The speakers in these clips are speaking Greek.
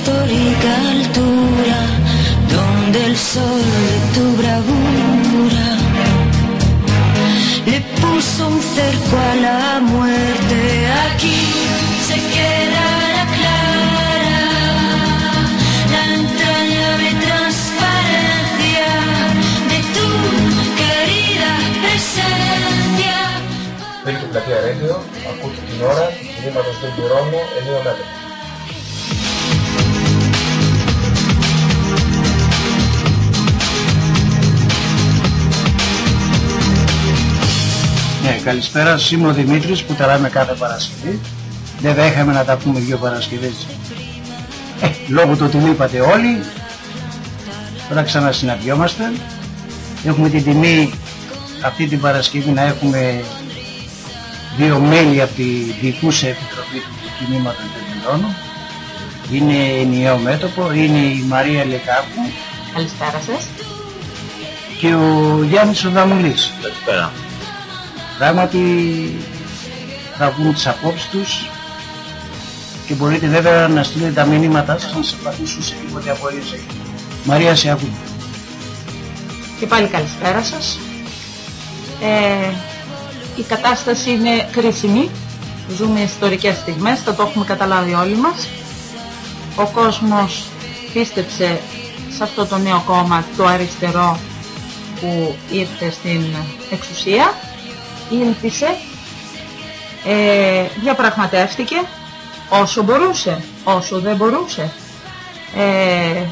histórica altura, donde el sol de tu bravura le puso un cerco a la muerte. Aquí se queda la clara, la entrañable transparencia de tu querida presencia. Ναι, καλησπέρα σας. Είμαι ο Δημήτρης που ταράμε κάθε Παρασκευή. Δεν δέχαμε να τα πούμε δύο Παρασκευές. Ε, λόγω του ότι μου είπατε όλοι, τώρα ξανασυναντιόμαστε. Έχουμε την τιμή αυτή την Παρασκευή να έχουμε δύο μέλη από τη Διοικούσα Επιτροπή του Κινήματος Τελειώνου. Είναι ενιαίο μέτωπο, είναι η Μαρία Λεκάκου Καλησπέρα σας. και ο Γιάννης Οδαμουλής. Καλησπέρα. Πράγματι θα βγουν τις απόψεις τους και μπορείτε βέβαια να στείλετε τα μηνύματά σας να σας απαντήσουν σε τίποτε απορίες έχετε. Μαρία σε ακούμε. Και πάλι καλησπέρα σας. Ε, η κατάσταση είναι κρίσιμη. Ζούμε ιστορικές στιγμές, θα το έχουμε καταλάβει όλοι μας. Ο κόσμος πίστεψε σε αυτό το νέο κόμμα, το αριστερό, που ήρθε στην εξουσία. Ήλπισε, ε, διαπραγματεύτηκε όσο μπορούσε, όσο δεν μπορούσε. Ε,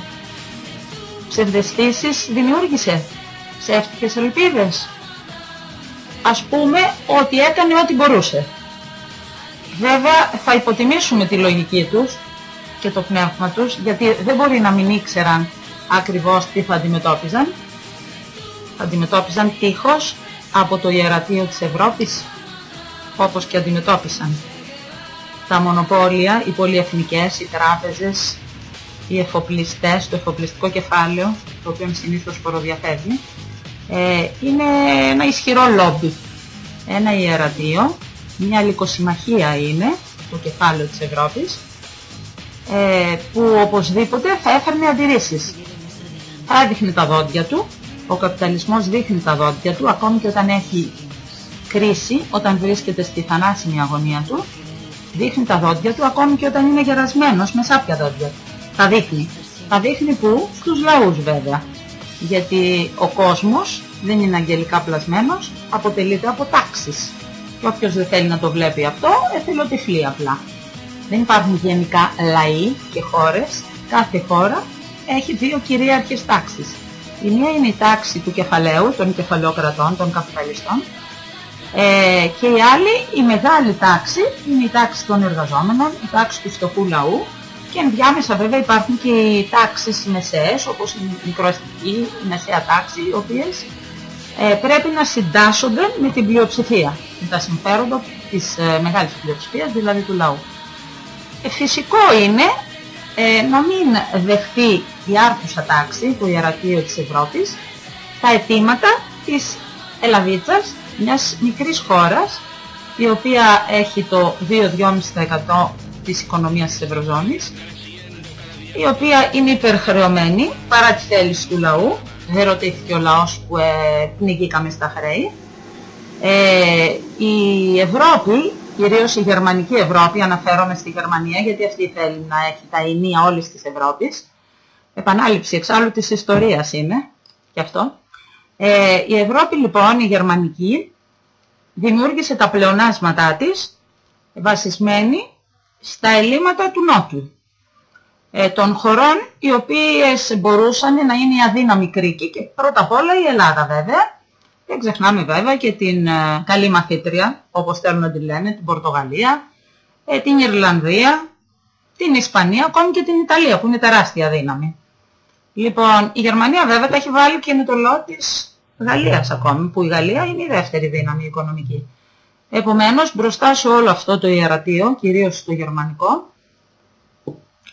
ψευδεστήσεις δημιούργησε, ψεύτικες ελπίδες. Ας πούμε ότι έκανε ό,τι μπορούσε. Βέβαια θα υποτιμήσουμε τη λογική τους και το πνεύμα τους, γιατί δεν μπορεί να μην ήξεραν ακριβώς τι θα αντιμετώπιζαν. Θα αντιμετώπιζαν τείχος από το ιερατείο της Ευρώπης, όπως και αντιμετώπισαν. Τα μονοπόλια, οι πολυεθνικές, οι τράπεζες, οι εφοπλιστές, το εφοπλιστικό κεφάλαιο, το οποίο συνήθως φοροδιαφεύγει, ε, είναι ένα ισχυρό λόμπι. Ένα ιερατείο, μια λικοσυμμαχία είναι, το κεφάλαιο της Ευρώπης, ε, που οπωσδήποτε θα έφερνε αντιρρήσεις. Θα έδειχνε τα δόντια του, ο καπιταλισμός δείχνει τα δόντια του, ακόμη και όταν έχει κρίση, όταν βρίσκεται στη θανάσιμη αγωνία του, δείχνει τα δόντια του, ακόμη και όταν είναι γερασμένος με σάπια δόντια. Τα δείχνει. Τα δείχνει που; Στους λαούς βέβαια. Γιατί ο κόσμος δεν είναι αγγελικά πλασμένος, αποτελείται από τάξεις. Και όποιος δεν θέλει να το βλέπει αυτό, εθελοτυφλεί απλά. Δεν υπάρχουν γενικά λαοί και χώρες. Κάθε χώρα έχει δύο κυρίαρχες τάξεις. Η μία είναι η τάξη του κεφαλαίου, των κεφαλαιοκρατών, των καπιταλιστών. Ε, και η άλλη, η μεγάλη τάξη, είναι η τάξη των εργαζόμενων, η τάξη του φτωχού λαού. Και ενδιάμεσα βέβαια υπάρχουν και οι τάξεις μεσαίες, όπως η μικροαστική, η μεσαία τάξη, οι οποίες ε, πρέπει να συντάσσονται με την πλειοψηφία, με τα συμφέροντα της ε, μεγάλης πλειοψηφίας, δηλαδή του λαού. Ε, φυσικό είναι ε, να μην δεχθεί η άρθουσα τάξη, το ιερατείο της Ευρώπης, τα αιτήματα της Ελλαδίτσας, μιας μικρής χώρας, η οποία έχει το 2-2,5% της οικονομίας της Ευρωζώνης, η οποία είναι υπερχρεωμένη παρά τη θέληση του λαού, δεν ρωτήθηκε ο λαός που ε, πνιγήκαμε στα χρέη. Ε, η Ευρώπη, κυρίως η γερμανική Ευρώπη, αναφέρομαι στη Γερμανία γιατί αυτή θέλει να έχει τα ενία όλης της Ευρώπης, επανάληψη εξάλλου της ιστορίας είναι και αυτό. Ε, η Ευρώπη λοιπόν, η γερμανική, δημιούργησε τα πλεονάσματά της βασισμένη στα ελλείμματα του Νότου. Ε, των χωρών οι οποίες μπορούσαν να είναι η αδύναμη κρίκη και πρώτα απ' όλα η Ελλάδα βέβαια. Δεν ξεχνάμε βέβαια και την ε, καλή μαθήτρια, όπως θέλουν να τη λένε, την Πορτογαλία, ε, την Ιρλανδία, την Ισπανία, ακόμη και την Ιταλία που είναι τεράστια δύναμη. Λοιπόν, η Γερμανία βέβαια τα έχει βάλει και είναι το λόγο της Γαλλίας ακόμη, που η Γαλλία είναι η δεύτερη δύναμη οικονομική. Επομένως, μπροστά σε όλο αυτό το ιερατείο, κυρίως το γερμανικό,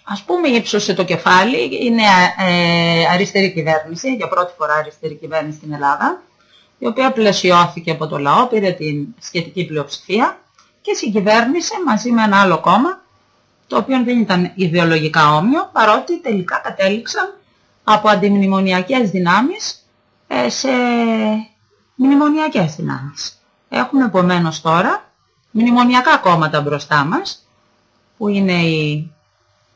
ας πούμε ύψωσε το κεφάλι, είναι ε, αριστερή κυβέρνηση, για πρώτη φορά αριστερή κυβέρνηση στην Ελλάδα, η οποία πλαισιώθηκε από το λαό, πήρε την σχετική πλειοψηφία και συγκυβέρνησε μαζί με ένα άλλο κόμμα, το οποίο δεν ήταν ιδεολογικά όμοιο, παρότι τελικά κατέληξαν από αντιμνημονιακές δυνάμεις ε, σε μνημονιακές δυνάμεις. Έχουμε επομένως τώρα μνημονιακά κόμματα μπροστά μας, που είναι η,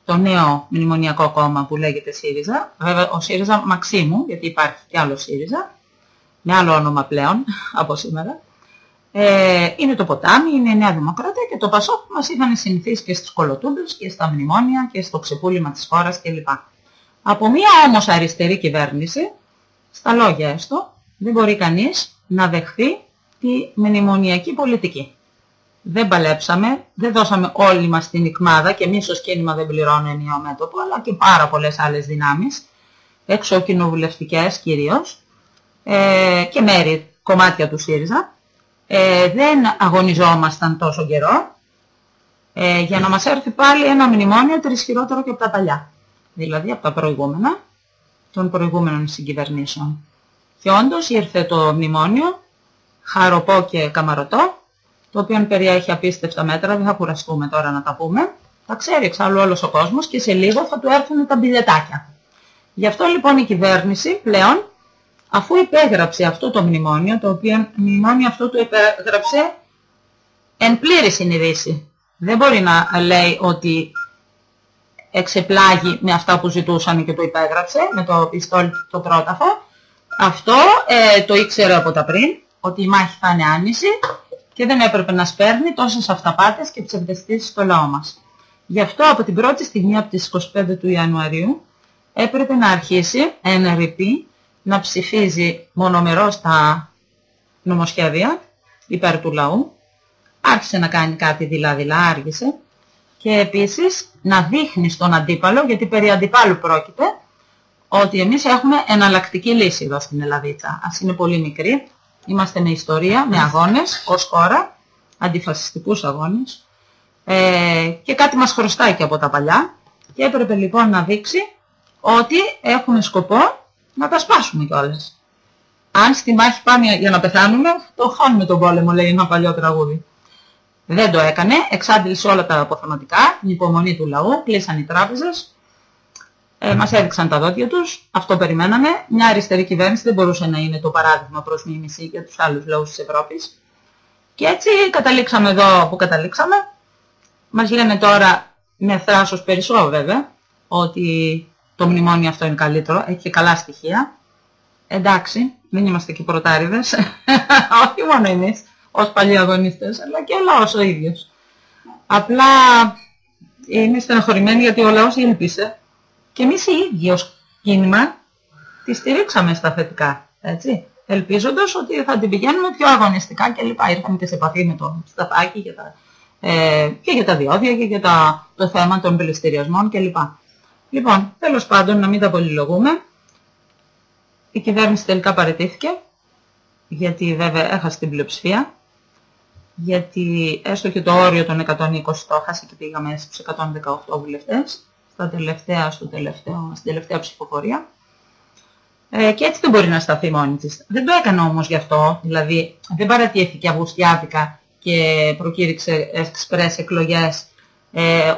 το νέο μνημονιακό κόμμα που λέγεται ΣΥΡΙΖΑ, βέβαια ο ΣΥΡΙΖΑ Μαξίμου, γιατί υπάρχει και άλλο ΣΥΡΙΖΑ, με άλλο όνομα πλέον από σήμερα. Ε, είναι το ποτάμι, είναι η Νέα Δημοκρατία και το Πασόκ που μας είχαν συνηθίσει και στις κολοτούμπες και στα μνημόνια και στο ξεπούλημα της χώρας κλπ. Από μία όμως αριστερή κυβέρνηση, στα λόγια έστω, δεν μπορεί κανείς να δεχθεί τη μνημονιακή πολιτική. Δεν παλέψαμε, δεν δώσαμε όλοι μας την ικμάδα και εμείς ως κίνημα δεν πληρώνω ενιαίο μέτωπο, αλλά και πάρα πολλές άλλες δυνάμεις, έξω κοινοβουλευτικές κυρίως, ε, και μέρη, κομμάτια του ΣΥΡΙΖΑ, ε, δεν αγωνιζόμασταν τόσο καιρό ε, για να μας έρθει πάλι ένα μνημόνιο τρισχυρότερο και από τα παλιά. Δηλαδή από τα προηγούμενα, των προηγούμενων συγκυβερνήσεων. Και όντως ήρθε το μνημόνιο, χαροπό και καμαρωτό, το οποίο περιέχει απίστευτα μέτρα, δεν θα κουραστούμε τώρα να τα πούμε. Τα ξέρει εξάλλου όλος ο κόσμος και σε λίγο θα του έρθουν τα μπιλετάκια. Γι' αυτό λοιπόν η κυβέρνηση πλέον αφού υπέγραψε αυτό το μνημόνιο, το οποίο μνημόνιο αυτό το υπέγραψε εν πλήρη συνειδήση. Δεν μπορεί να λέει ότι εξεπλάγει με αυτά που ζητούσαν και το υπέγραψε, με το πιστόλι το πρόταφο. Αυτό ε, το ήξερε από τα πριν, ότι η μάχη θα είναι άνηση και δεν έπρεπε να σπέρνει τόσες αυταπάτες και ψευδεστήσεις στο λαό μας. Γι' αυτό από την πρώτη στιγμή, από τις 25 του Ιανουαρίου, έπρεπε να αρχίσει ένα ρηπή να ψηφίζει μονομερώς τα νομοσχέδια υπέρ του λαού. Άρχισε να κάνει κάτι δειλά-δειλά, άργησε. Και επίσης να δείχνεις στον αντίπαλο, γιατί περί αντιπάλου πρόκειται, ότι εμείς έχουμε εναλλακτική λύση εδώ στην Ελλαδίτσα. Ας είναι πολύ μικρή. Είμαστε με ιστορία, με αγώνες ως χώρα, αντιφασιστικούς αγώνες. Ε, και κάτι μας χρωστάει και από τα παλιά. Και έπρεπε λοιπόν να δείξει ότι έχουμε σκοπό να τα σπάσουμε κιόλας. Αν στη μάχη πάμε για να πεθάνουμε, το χάνουμε τον πόλεμο, λέει ένα παλιό τραγούδι. Δεν το έκανε, εξάντλησε όλα τα αποθεματικά, την υπομονή του λαού, κλείσαν οι τράπεζες, ε, μας έδειξαν τα δόντια τους, αυτό περιμέναμε. Μια αριστερή κυβέρνηση δεν μπορούσε να είναι το παράδειγμα προς μίμηση για τους άλλους λαούς της Ευρώπης. Και έτσι καταλήξαμε εδώ που καταλήξαμε. Μας λένε τώρα με θράσος περισσό βέβαια, ότι το μνημόνιο αυτό είναι καλύτερο, έχει και καλά στοιχεία. Εντάξει, δεν είμαστε και πρωτάριδες, όχι μόνο εμείς, ως παλιοί αγωνιστές, αλλά και ο λαός ο ίδιος. Απλά είναι στεναχωρημένοι γιατί ο λαός ήλπισε και εμείς οι ίδιοι ως κίνημα τη στηρίξαμε στα θετικά, έτσι. Ελπίζοντας ότι θα την πηγαίνουμε πιο αγωνιστικά κλπ. Ήρθαμε και σε επαφή με το σταφάκι και, τα, ε, και για τα διόδια και για τα, το θέμα των πληστηριασμών κλπ. Λοιπόν, τέλος πάντων, να μην τα πολυλογούμε. Η κυβέρνηση τελικά παραιτήθηκε, γιατί βέβαια έχασε την πλειοψηφία, γιατί έστω και το όριο των 120 το έχασε και πήγαμε στους 118 βουλευτές, στα τελευταία, στο τελευταίο, στην τελευταία ψηφοφορία. Ε, και έτσι δεν μπορεί να σταθεί μόνη της. Δεν το έκανε όμως γι' αυτό, δηλαδή δεν παρατήθηκε αυγουστιάτικα και προκήρυξε εξπρές εκλογές ε,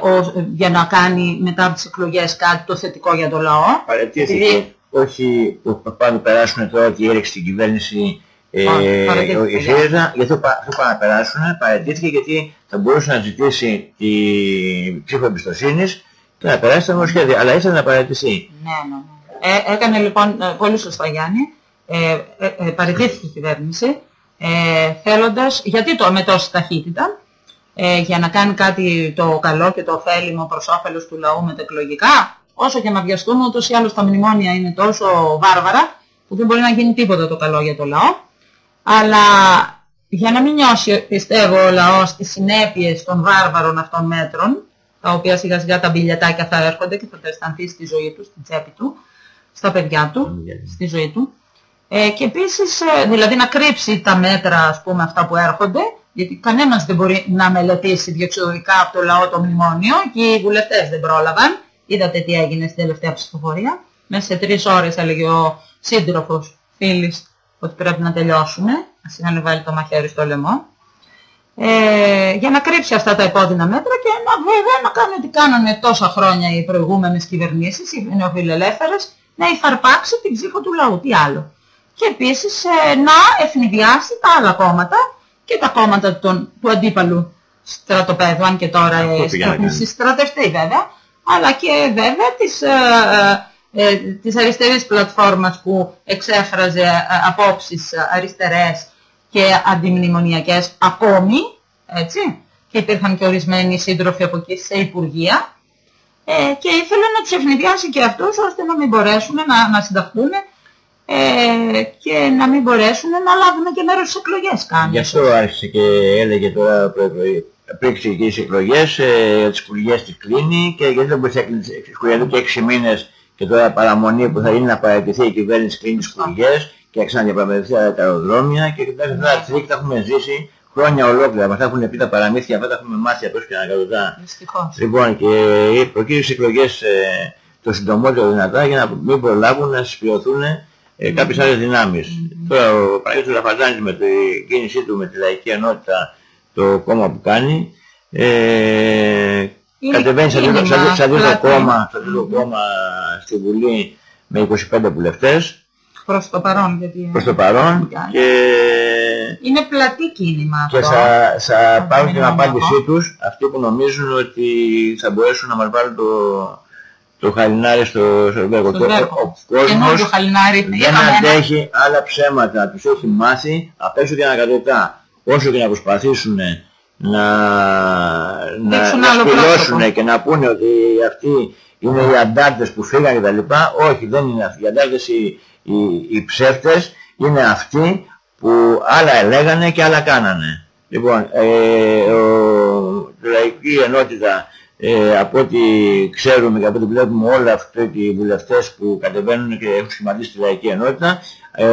για να κάνει μετά από τις εκλογές κάτι το θετικό για το λαό. Παρατήθηκε, όχι που πάνε περάσουν τώρα ότι έριξε την κυβέρνηση ε, ο ΣΥΡΙΖΑ, γιατί αυτό πάνε να περάσουν, παρατήθηκε γιατί θα μπορούσε να ζητήσει τη ψήφο εμπιστοσύνης και να περάσει το νομοσχέδιο, αλλά ήθελε να παρατηθεί. Ναι, ναι, ναι. Ε, έκανε λοιπόν, ε, πολύ σωστά Γιάννη, ε, ε, ε παραιτήθηκε η κυβέρνηση, ε, θέλοντας, γιατί το με τόση ταχύτητα, ε, για να κάνει κάτι το καλό και το ωφέλιμο προς όφελος του λαού με τα εκλογικά, όσο και να βιαστούμε, ούτως ή άλλως τα μνημόνια είναι τόσο βάρβαρα που δεν μπορεί να γίνει τίποτα το καλό για το λαό. Αλλά για να μην νιώσει, πιστεύω, ο λαός τις συνέπειες των βάρβαρων αυτών μέτρων, τα οποία σιγά σιγά τα μπιλιατάκια θα έρχονται και θα τα αισθανθεί στη ζωή του, στην τσέπη του, στα παιδιά του, στη ζωή του. Ε, και επίσης, ε, δηλαδή να κρύψει τα μέτρα, ας πούμε, αυτά που έρχονται, γιατί κανένας δεν μπορεί να μελετήσει διεξοδικά από το λαό το μνημόνιο και οι βουλευτές δεν πρόλαβαν. Είδατε τι έγινε στην τελευταία ψηφοφορία. Μέσα σε τρεις ώρες έλεγε ο σύντροφος φίλης ότι πρέπει να τελειώσουμε. Ας είχαν βάλει το μαχαίρι στο λαιμό. Ε, για να κρύψει αυτά τα επώδυνα μέτρα και να βέβαια να κάνει ό,τι κάνανε τόσα χρόνια οι προηγούμενες κυβερνήσεις, οι νεοφιλελεύθερες, να υφαρπάξει την ψήφο του λαού. Τι άλλο. Και επίσης ε, να ευνηδιάσει τα άλλα κόμματα και τα κόμματα των, του αντίπαλου στρατοπέδου, αν και τώρα έχουν συστρατευτεί βέβαια, αλλά και βέβαια τις, ε, ε, ε, της αριστερής πλατφόρμας που εξέφραζε ε, απόψεις αριστερές και αντιμνημονιακές ακόμη, έτσι, και υπήρχαν και ορισμένοι σύντροφοι από εκεί σε υπουργεία ε, και ήθελε να τους ευνηδιάσει και αυτούς ώστε να μην μπορέσουν να, να συνταχθούν ε, και να μην μπορέσουν να λάβουν και μέρος στις εκλογές καν. Γι' αυτό άρχισε και έλεγε τώρα πριν ξεκινήσει οι εκλογές, ε, τις υπουργές τις κλείνει και γιατί δεν μπορείς να κλείνει και έξι μήνες και τώρα παραμονή που θα είναι να παρατηθεί η κυβέρνηση κλείνει τις υπουργές και να ξαναδιαπραγματευτεί τα αεροδρόμια και κοιτάξτε τώρα τη τα έχουμε ζήσει χρόνια ολόκληρα. Μας έχουν πει τα παραμύθια, αυτά τα έχουμε μάθει από και ανακατοτά. Λοιπόν, και προκύρησε εκλογές ε, το συντομότερο δυνατά για να μην προλάβουν να συσπηρωθούν ε, κάποιες άλλες δυνάμεις. Mm. Τώρα ο Παναγιώτης Λαφαντάνης με την κίνησή του με τη λαϊκή ενότητα το κόμμα που κάνει ε, κατεβαίνεις σαν τρίτο κόμμα, κόμμα στη Βουλή με 25 βουλευτές Προς το παρόν γιατί... Προς το παρόν και... Είναι πλατή κίνημα αυτό. Και θα, θα πάρουν την απάντησή τους αυτοί που νομίζουν ότι θα μπορέσουν να μας βάλουν το, το χαλινάρι στο Σερβέκο. Ο, ο κόσμος το χαλινάρι, δεν αντέχει άλλα ψέματα, τους έχει μάθει απ' έξω και ανακατοτά. Όσο και να προσπαθήσουν να, να, να και να πούνε ότι αυτοί είναι οι αντάρτες που φύγαν κτλ. Όχι, δεν είναι αυτοί. Οι αντάρτες οι, οι, οι ψεύτες είναι αυτοί που άλλα έλεγανε και άλλα κάνανε. Λοιπόν, ε, ο, η λαϊκή ενότητα ε, από ό,τι ξέρουμε και από ό,τι βλέπουμε όλα αυτοί οι βουλευτές που κατεβαίνουν και έχουν σχηματίσει τη λαϊκή ενότητα ε,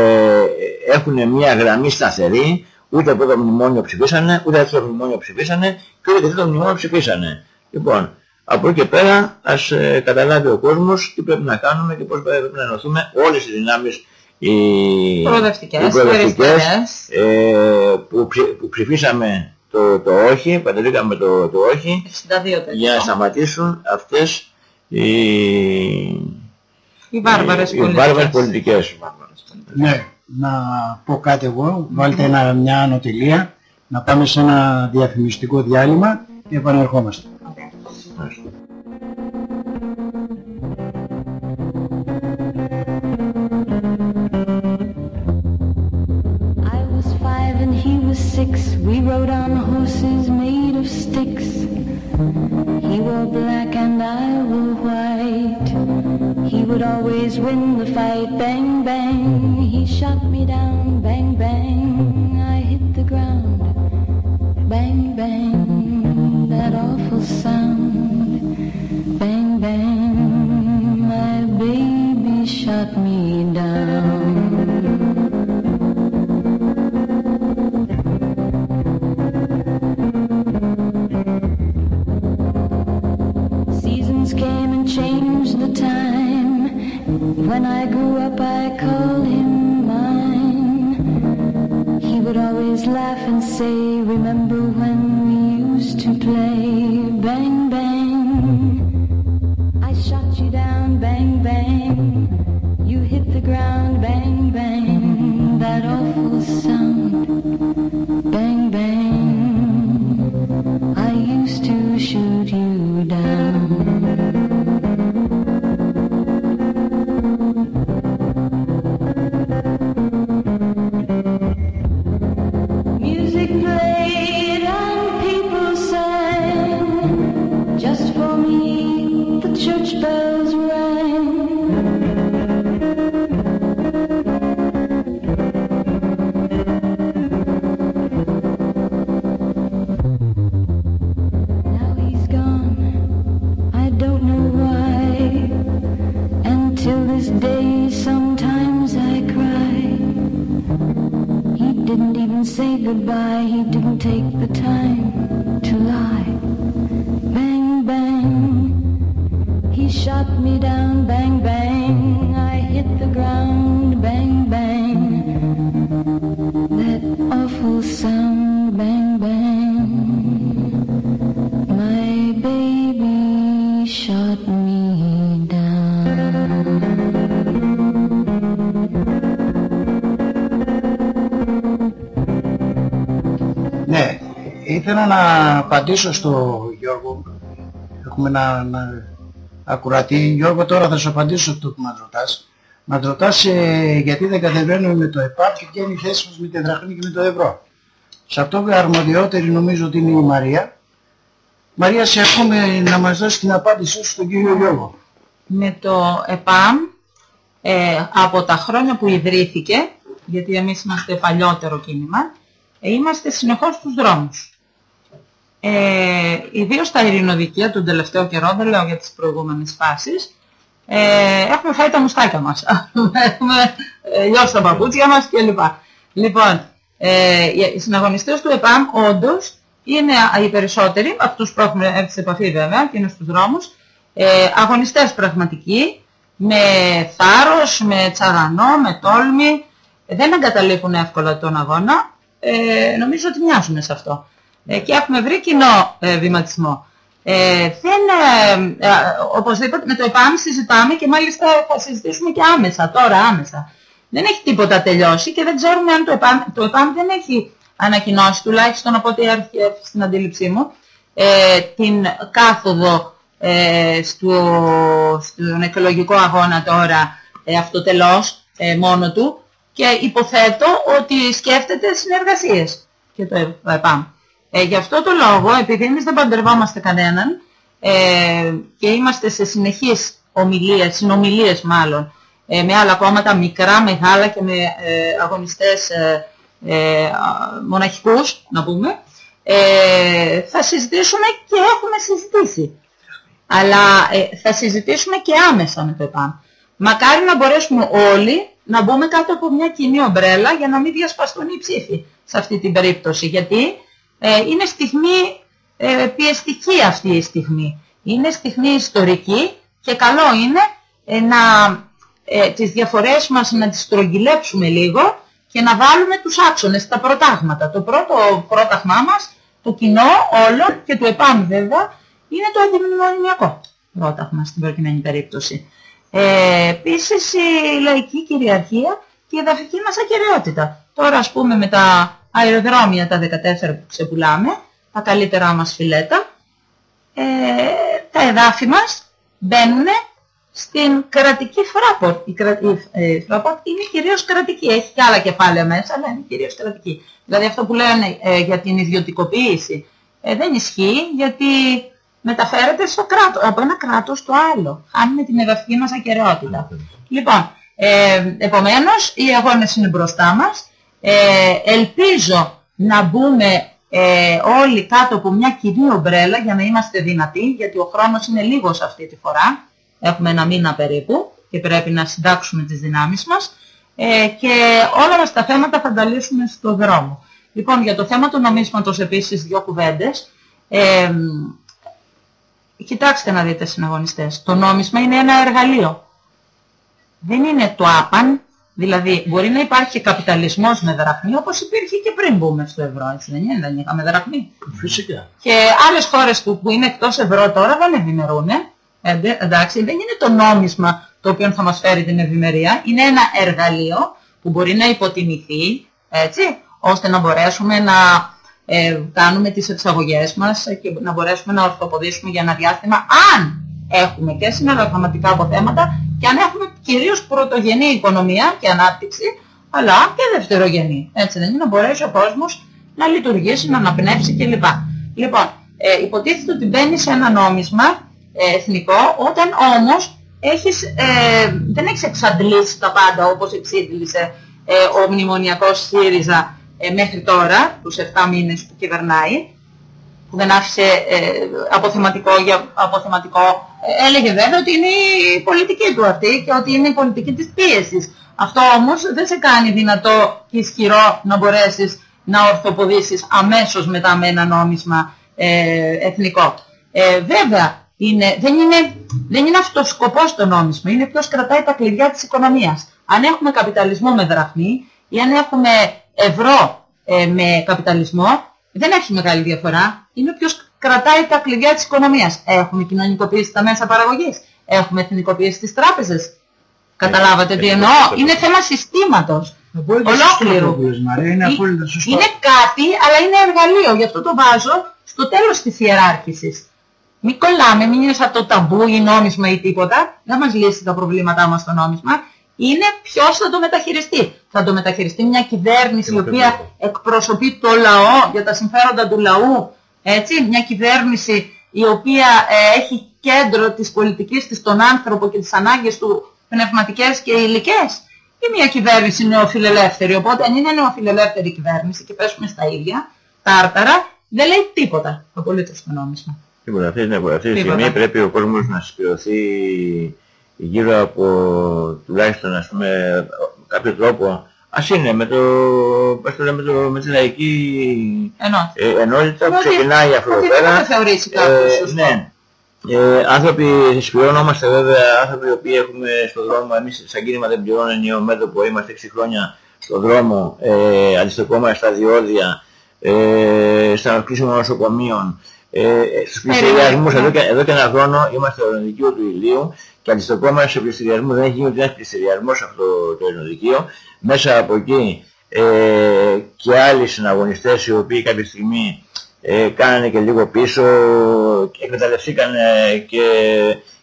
έχουν μια γραμμή σταθερή, ούτε από το μνημόνιο ψηφίσανε, ούτε από το μνημόνιο ψηφίσανε και ούτε το μνημόνιο ψηφίσανε. Λοιπόν, από εκεί και πέρα ας ε, καταλάβει ο κόσμος τι πρέπει να κάνουμε και πώς πρέπει να ενωθούμε όλες οι δυνάμεις οι προοδευτικές, οι ε, που, που ψηφίσαμε το, το όχι, πατελήκαμε το, το όχι για να σταματήσουν αυτές οι, οι βάρβαρες οι, πολιτικές. πολιτικές. Ναι, να πω κάτι εγώ, βάλτε ένα, μια ανωτελεία, να πάμε σε ένα διαφημιστικό διάλειμμα και επανερχόμαστε. six, we rode on horses made of sticks. He wore black and I wore white. He would always win the fight. Bang, bang, he shot me down. Bang, bang, I hit the ground. Bang, bang, that awful sound. Bang, bang, my baby shot me say, Remember goodbye, he didn't take the time to lie. Bang, bang, he shot me down, bang, bang, I hit the ground, bang, bang. That awful sound, ήθελα να απαντήσω στο Γιώργο. Έχουμε ένα, ένα ακουρατή. Γιώργο, τώρα θα σου απαντήσω αυτό που μας ρωτάς. Μας ρωτάς ε, γιατί δεν κατεβαίνουμε με το ΕΠΑΠ και ποια είναι η θέση μας με τη δραχμή και με το ευρώ. Σε αυτό που αρμοδιότερη νομίζω ότι είναι η Μαρία. Μαρία, σε ακούμε να μας δώσεις την απάντησή σου στον κύριο Γιώργο. Με το ΕΠΑΜ, ε, από τα χρόνια που ιδρύθηκε, γιατί εμείς είμαστε παλιότερο κίνημα, ε, είμαστε συνεχώς στους δρόμους. Ε, ιδίως στα ειρηνοδικεία τον τελευταίο καιρό, δεν λέω για τις προηγούμενες φάσεις, ε, έχουμε φάει τα μουστάκια μας. έχουμε ε, λιώσει τα παπούτσια μας κλπ. Λοιπόν, ε, οι συναγωνιστές του ΕΠΑΜ όντως είναι οι περισσότεροι, αυτούς που έχουμε έρθει σε επαφή βέβαια και είναι στους δρόμους, ε, αγωνιστές πραγματικοί, με θάρρος, με τσαγανό, με τόλμη, δεν εγκαταλείπουν εύκολα τον αγώνα, ε, νομίζω ότι μοιάζουν σε αυτό. Ε, και έχουμε βρει κοινό ε, βηματισμό. Ε, δεν, ε, ε, οπωσδήποτε με το ΕΠΑΜ συζητάμε και μάλιστα θα συζητήσουμε και άμεσα, τώρα άμεσα. Δεν έχει τίποτα τελειώσει και δεν ξέρουμε αν το ΕΠΑΜ, το ΕΠΑΜ δεν έχει ανακοινώσει, τουλάχιστον από ό,τι έρχεται στην αντίληψή μου, ε, την κάθοδο ε, στο, στον εκλογικό αγώνα τώρα ε, αυτοτελώς ε, μόνο του και υποθέτω ότι σκέφτεται συνεργασίες και το ΕΠΑΜ. Ε, γι' αυτό το λόγο, επειδή εμείς δεν παντρευόμαστε κανέναν ε, και είμαστε σε συνεχείς ομιλίες, συνομιλίες μάλλον, ε, με άλλα κόμματα, μικρά, μεγάλα και με ε, αγωνιστές ε, ε, μοναχικούς, να πούμε, θα συζητήσουμε και έχουμε συζητήσει. Αλλά θα συζητήσουμε και άμεσα με το ΕΠΑΜ. Μακάρι να μπορέσουμε όλοι να μπούμε κάτω από μια κοινή ομπρέλα για να μην διασπαστούν οι ψήφοι σε αυτή την περίπτωση. Γιατί ε, είναι στιγμή ε, πιεστική αυτή η στιγμή. Είναι στιγμή ιστορική και καλό είναι ε, να ε, τις διαφορές μας να τις στρογγυλέψουμε λίγο και να βάλουμε τους άξονες, τα προτάγματα. Το πρώτο πρόταγμά μας, το κοινό όλων και του ΕΠΑΜ βέβαια, είναι το αντιμνημονιακό πρόταγμα στην προκειμένη περίπτωση. Ε, επίσης η λαϊκή κυριαρχία και η εδαφική μας ακεραιότητα. Τώρα ας πούμε με τα αεροδρόμια τα 14 που ξεπουλάμε, τα καλύτερά μας φιλέτα, ε, τα εδάφη μας μπαίνουν στην κρατική φράπορ. Η, κρα... η φράπορ είναι κυρίως κρατική, έχει και άλλα κεφάλαια μέσα, αλλά είναι κυρίως κρατική. Δηλαδή αυτό που λένε ε, για την ιδιωτικοποίηση ε, δεν ισχύει, γιατί μεταφέρεται στο κράτος, από ένα κράτος στο άλλο. Χάνουμε την εδαφική μας ακαιρεότητα. Λοιπόν, ε, επομένως οι αγώνες είναι μπροστά μας. Ε, ελπίζω να μπούμε ε, όλοι κάτω από μια κοινή ομπρέλα για να είμαστε δυνατοί, γιατί ο χρόνος είναι λίγος αυτή τη φορά. Έχουμε ένα μήνα περίπου και πρέπει να συντάξουμε τις δυνάμεις μας. Ε, και όλα μας τα θέματα θα τα λύσουμε στο δρόμο. Λοιπόν, για το θέμα του νομίσματος επίσης δύο κουβέντες. Ε, Κοιτάξτε να δείτε συναγωνιστές. Το νόμισμα είναι ένα εργαλείο. Δεν είναι το άπαν. Δηλαδή μπορεί να υπάρχει καπιταλισμός με δραχμή όπως υπήρχε και πριν μπούμε στο ευρώ. Έτσι δεν είναι, δεν είχαμε δραχμή. Φυσικά. Και άλλες χώρες που, που είναι εκτός ευρώ τώρα δεν ευημερούν. Ε, εντάξει, δεν είναι το νόμισμα το οποίο θα μας φέρει την ευημερία. Είναι ένα εργαλείο που μπορεί να υποτιμηθεί, έτσι, ώστε να μπορέσουμε να ε, κάνουμε τις εξαγωγές μας και να μπορέσουμε να ορθοποδήσουμε για ένα διάστημα αν έχουμε και συναλλαγματικά αποθέματα και αν έχουμε κυρίως πρωτογενή οικονομία και ανάπτυξη αλλά και δευτερογενή. Έτσι δεν είναι να μπορέσει ο κόσμος να λειτουργήσει, να αναπνεύσει κλπ. Λοιπόν, ε, υποτίθεται ότι μπαίνει σε ένα νόμισμα ε, εθνικό όταν όμως έχεις, ε, δεν έχεις εξαντλήσει τα πάντα όπως εξήγησε ε, ο μνημονιακός ΣΥΡΙΖΑ ε, μέχρι τώρα, τους 7 μήνες που κυβερνάει, που δεν άφησε ε, αποθεματικό για αποθεματικό, ε, έλεγε βέβαια ότι είναι η πολιτική του αυτή και ότι είναι η πολιτική της πίεσης. Αυτό όμως δεν σε κάνει δυνατό και ισχυρό να μπορέσεις να ορθοποδήσεις αμέσως μετά με ένα νόμισμα ε, εθνικό. Ε, βέβαια, είναι, δεν, είναι, δεν είναι αυτός σκοπός το νόμισμα, είναι ποιος κρατάει τα κλειδιά της οικονομίας. Αν έχουμε καπιταλισμό με δραχμή ή αν έχουμε ευρώ ε, με καπιταλισμό, δεν έχει μεγάλη διαφορά. Είναι ποιος κρατάει τα κλειδιά της οικονομίας. Έχουμε κοινωνικοποιήσει τα μέσα παραγωγής. Έχουμε εθνικοποιήσει τις τράπεζες. Καταλάβατε τι εννοώ. Είναι θέμα συστήματος. Ολόκληρο. Είναι, είναι κάτι, αλλά είναι εργαλείο. Γι' αυτό το βάζω στο τέλος της ιεράρχησης. Μην κολλάμε, μην είναι σαν το ταμπού ή νόμισμα ή τίποτα. Δεν μας λύσει τα προβλήματά μας το νόμισμα. Είναι ποιος θα το μεταχειριστεί. Θα το μεταχειριστεί μια κυβέρνηση η οποία εκπροσωπεί το λαό για τα συμφέροντα του λαού. Έτσι, μια κυβέρνηση η οποία ε, έχει κέντρο της πολιτικής της τον άνθρωπο και τις ανάγκες του πνευματικές και υλικές. Ή μια κυβέρνηση νεοφιλελεύθερη. Οπότε αν είναι νεοφιλελεύθερη κυβέρνηση και πέσουμε στα ίδια, τάρταρα, δεν λέει τίποτα απολύτως στο νόμισμα. Τίποτα. Αυτή, ναι, αυτή τη στιγμή πρέπει ο κόσμος να συσπηρωθεί γύρω από τουλάχιστον ας πούμε κάποιο τρόπο Ας είναι με, το, πώς το λέμε, το, με τη λαϊκή ε, ενότητα που ξεκινάει αυτό εδώ πέρα. Ε, ναι. Ε, άνθρωποι συσπηρώνομαστε βέβαια, άνθρωποι οι οποίοι έχουμε στον δρόμο, εμείς σαν κίνημα δεν πληρώνουμε ενιαίο μέτωπο, είμαστε 6 χρόνια στον δρόμο, ε, αντιστοιχόμαστε στα διόδια, ε, στα κλείσιμα νοσοκομείων, ε, στους πληστηριασμούς εδώ και, εδώ και ένα χρόνο είμαστε στο ειρηνοδικείο του Ηλίου και αντιστοιχόμαστε σε πληστηριασμούς, δεν έχει γίνει ούτε ένας πληστηριασμός αυτό το ειρηνοδικείο. Μέσα από εκεί ε, και άλλοι συναγωνιστές οι οποίοι κάποια στιγμή ε, κάνανε και λίγο πίσω, εκμεταλλευτήκαν και,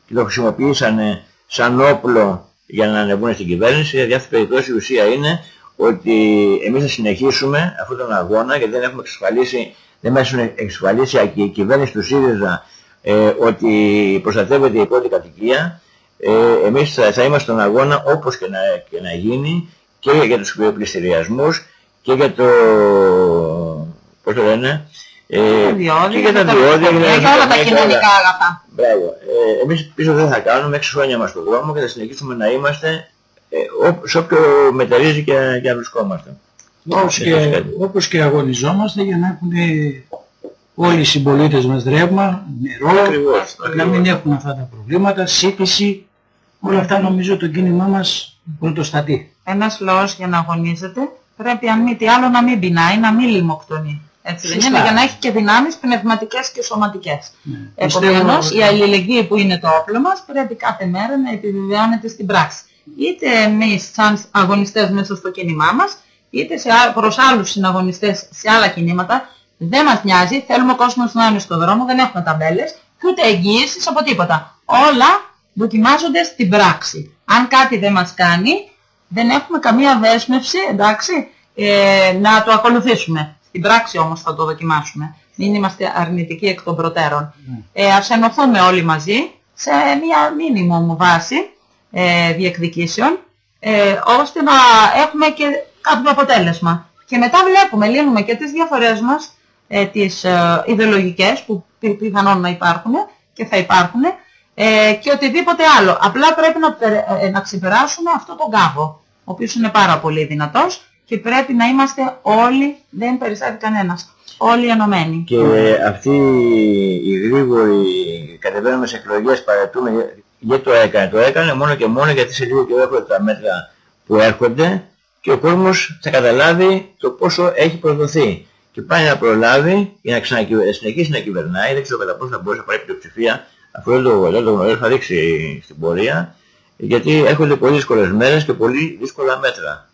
και το χρησιμοποίησαν σαν όπλο για να ανεβούν στην κυβέρνηση. Σε διάφορες περιπτώσεις η ουσία είναι ότι εμείς θα συνεχίσουμε αυτόν τον αγώνα γιατί δεν έχουμε εξασφαλίσει, δεν μας έχουν εξασφαλίσει η κυβέρνηση του ΣΥΡΙΖΑ ε, ότι προστατεύεται η πρώτη κατοικία. Ε, εμείς θα, θα είμαστε στον αγώνα όπως και να, και να γίνει και για τους πληστηριασμούς και για το, πώς το λένε, ε, και για τα διόδια και για όλα τα κοινωνικά αγαθά. Μπράβο. Ε, εμείς πίσω δεν θα κάνουμε 6 χρόνια μας στον δρόμο και θα συνεχίσουμε να είμαστε ε, σε όποιο μεταρρύζει και, και βρισκόμαστε. Όπως και, όπως και αγωνιζόμαστε για να έχουν όλοι οι συμπολίτες μας ρεύμα, νερό, ακριβώς, να μην έχουν αυτά τα προβλήματα, σύντηση, όλα αυτά νομίζω το κίνημά μας πρωτοστατεί. Ένας λαός για να αγωνίζεται πρέπει αν μη τι άλλο να μην πεινάει, να μην λιμοκτονεί. Έτσι δεν είναι, για να έχει και δυνάμεις πνευματικές και σωματικές. Ναι. Επομένως, η αλληλεγγύη που είναι το όπλο μας πρέπει κάθε μέρα να επιβεβαιώνεται στην πράξη. Είτε εμείς σαν αγωνιστές μέσα στο κίνημά μας, είτε σε, προς άλλους συναγωνιστές σε άλλα κινήματα, δεν μας νοιάζει, θέλουμε ο κόσμος να είναι στο δρόμο, δεν έχουμε ταμπέλες και ούτε εγγύησεις από τίποτα. Όλα δοκιμάζονται στην πράξη. Αν κάτι δεν μας κάνει, δεν έχουμε καμία δέσμευση, εντάξει, ε, να το ακολουθήσουμε. Στην πράξη όμως θα το δοκιμάσουμε. Μην είμαστε αρνητικοί εκ των προτέρων. Mm. Ε, ας ενωθούμε όλοι μαζί σε μια μήνυμο βάση ε, διεκδικήσεων, ε, ώστε να έχουμε και κάποιο αποτέλεσμα. Και μετά βλέπουμε, λύνουμε και τις διαφορές μας, ε, τις ε, ιδεολογικές που πιθανόν να υπάρχουν και θα υπάρχουν, ε, και οτιδήποτε άλλο. Απλά πρέπει να, ε, να ξεπεράσουμε αυτό τον κάβο, ο οποίος είναι πάρα πολύ δυνατός και πρέπει να είμαστε όλοι, δεν περισσεύει κανένας, όλοι ενωμένοι. Και αυτή η γρήγορη κατεβαίνουμε σε εκλογές, παρατούμε, γιατί το έκανε, το έκανε μόνο και μόνο γιατί σε λίγο καιρό έρχονται τα μέτρα που έρχονται και ο κόσμος θα καταλάβει το πόσο έχει προδοθεί. Και πάει να προλάβει για να συνεχίσει να κυβερνάει, δεν ξέρω κατά πόσο θα μπορέσει να πάρει πλειοψηφία, αφού δεν το, δεν το γνωρίζω, θα δείξει στην πορεία, γιατί έρχονται πολύ δύσκολες μέρες και πολύ δύσκολα μέτρα.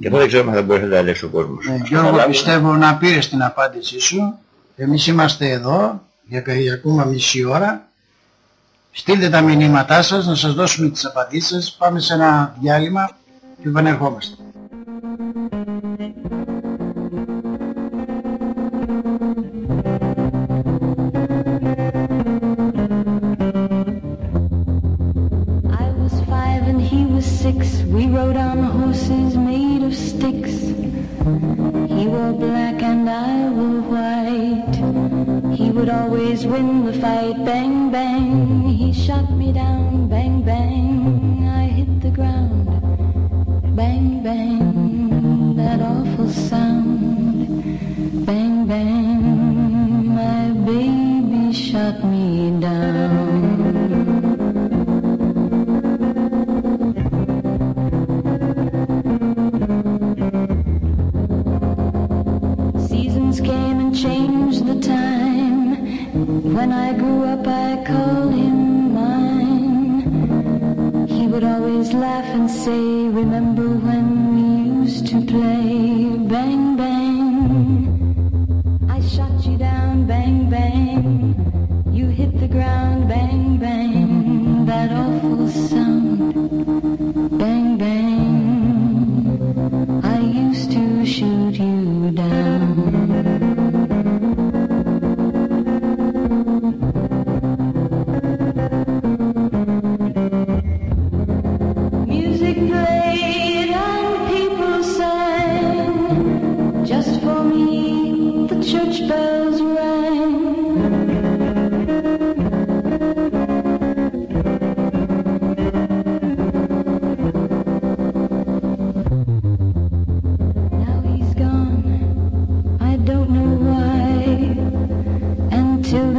Και αυτό δεν ξέρω αν θα μπορέσει να τα ελέγξει ο κόσμος. Ε, Γιώργο, πιστεύω να πήρες την απάντησή σου. Εμείς είμαστε εδώ για, για ακόμα μισή ώρα. Στείλτε τα μηνύματά σας, να σας δώσουμε τις απαντήσεις σας. Πάμε σε ένα διάλειμμα και επανερχόμαστε. We rode on horses made of sticks. He wore black and I wore white. He would always win the fight. Bang, bang. He shot me down. Bang, bang. I hit the ground. Bang, bang. That awful sound. Bang, bang. When I grew up, I called him mine. He would always laugh and say, Remember when we used to play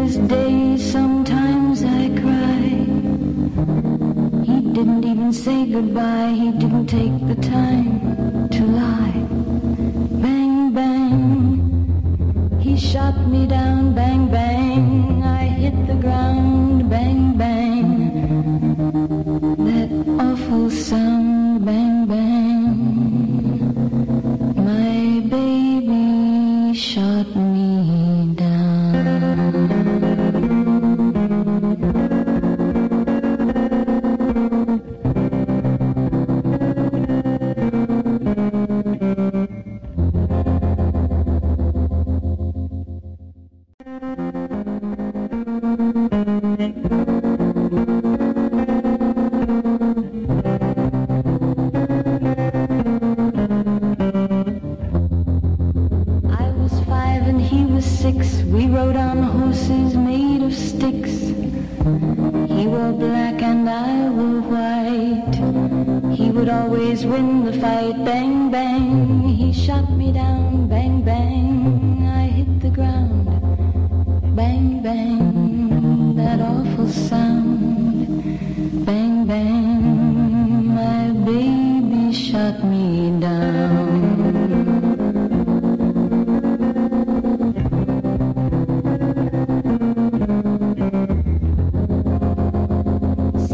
This day, sometimes I cry. He didn't even say goodbye, he didn't take the time to lie. Bang, bang, he shot me down, bang, bang, I hit the ground, bang, bang. That awful sound,